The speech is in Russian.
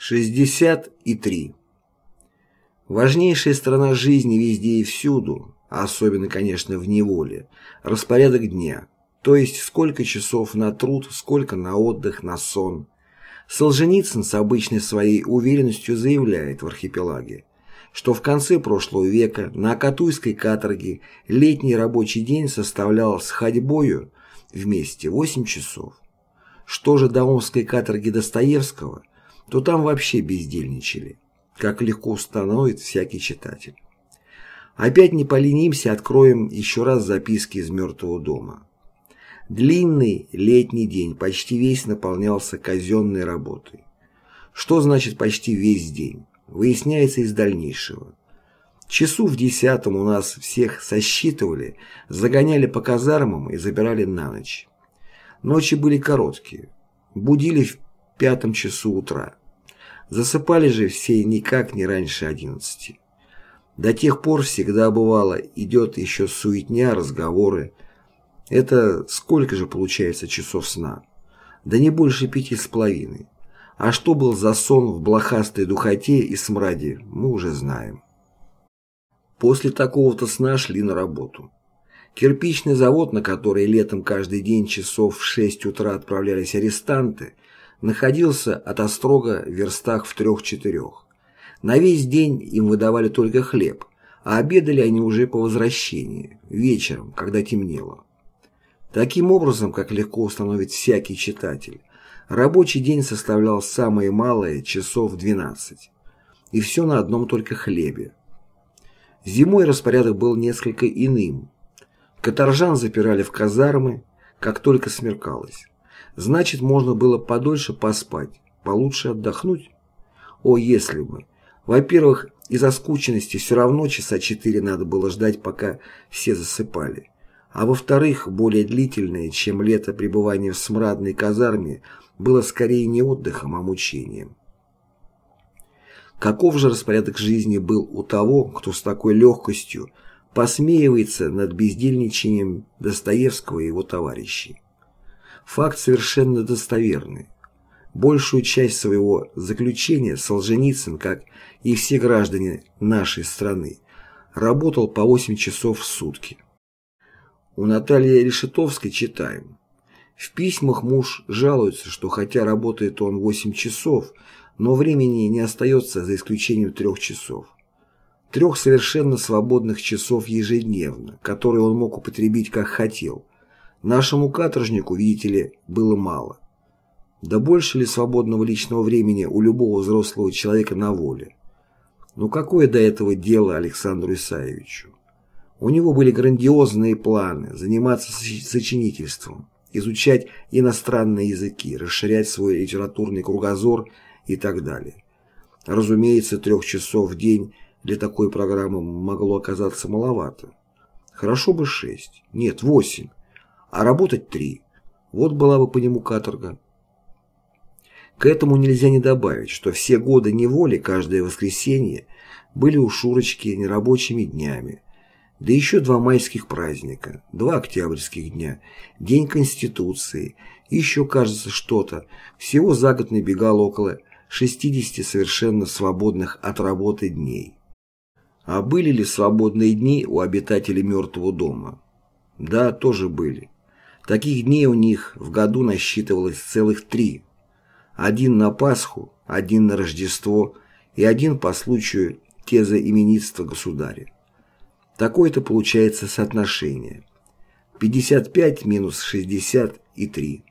63. Важнейшая сторона жизни везде и всюду, особенно, конечно, в неволе, распорядок дня, то есть сколько часов на труд, сколько на отдых, на сон. Солженицын с обычной своей уверенностью заявляет в архипелаге, что в конце прошлого века на Акатуйской каторге летний рабочий день составлял с ходьбою вместе 8 часов. Что же до Омской каторги Достоевского, то там вообще бездельничали, как легко установит всякий читатель. Опять не поленимся, откроем еще раз записки из «Мертвого дома». Длинный летний день почти весь наполнялся казенной работой. Что значит почти весь день? Выясняется из дальнейшего. Часу в десятом у нас всех сосчитывали, загоняли по казармам и забирали на ночь. Ночи были короткие. Будили в пятом часу утра. Засыпали же все никак не раньше одиннадцати. До тех пор всегда бывало, идет еще суетня, разговоры, это сколько же получается часов сна? Да не больше пяти с половиной. А что был за сон в блохастой духоте и смраде, мы уже знаем. После такого-то сна шли на работу. Кирпичный завод, на который летом каждый день часов в 6 утра отправлялись арестанты, находился от Острога в верстах в трех-четырех. На весь день им выдавали только хлеб, а обедали они уже по возвращении, вечером, когда темнело. Таким образом, как легко установить всякий читатель, рабочий день составлял самое малое часов 12. И все на одном только хлебе. Зимой распорядок был несколько иным. Каторжан запирали в казармы, как только смеркалось. Значит, можно было подольше поспать, получше отдохнуть. О, если бы! Во-первых, из-за скученности все равно часа четыре надо было ждать, пока все засыпали а во-вторых, более длительное, чем лето пребывания в смрадной казарме, было скорее не отдыхом, а мучением. Каков же распорядок жизни был у того, кто с такой легкостью посмеивается над бездельничанием Достоевского и его товарищей? Факт совершенно достоверный. Большую часть своего заключения Солженицын, как и все граждане нашей страны, работал по 8 часов в сутки. У Натальи Решетовской читаем. В письмах муж жалуется, что хотя работает он 8 часов, но времени не остается за исключением трех часов. Трех совершенно свободных часов ежедневно, которые он мог употребить как хотел. Нашему каторжнику, видите ли, было мало. Да больше ли свободного личного времени у любого взрослого человека на воле? Но какое до этого дело Александру Исаевичу? У него были грандиозные планы заниматься сочинительством, изучать иностранные языки, расширять свой литературный кругозор и так далее. Разумеется, трех часов в день для такой программы могло оказаться маловато. Хорошо бы шесть, нет, восемь, а работать три. Вот была бы по нему каторга. К этому нельзя не добавить, что все годы неволи каждое воскресенье были у Шурочки нерабочими днями, да еще два майских праздника, два октябрьских дня, День Конституции, еще, кажется, что-то. Всего за год набегало около 60 совершенно свободных от работы дней. А были ли свободные дни у обитателей мертвого дома? Да, тоже были. Таких дней у них в году насчитывалось целых три. Один на Пасху, один на Рождество и один по случаю тезоименитства государя. Такое-то получается соотношение. 55 минус 60 и 3.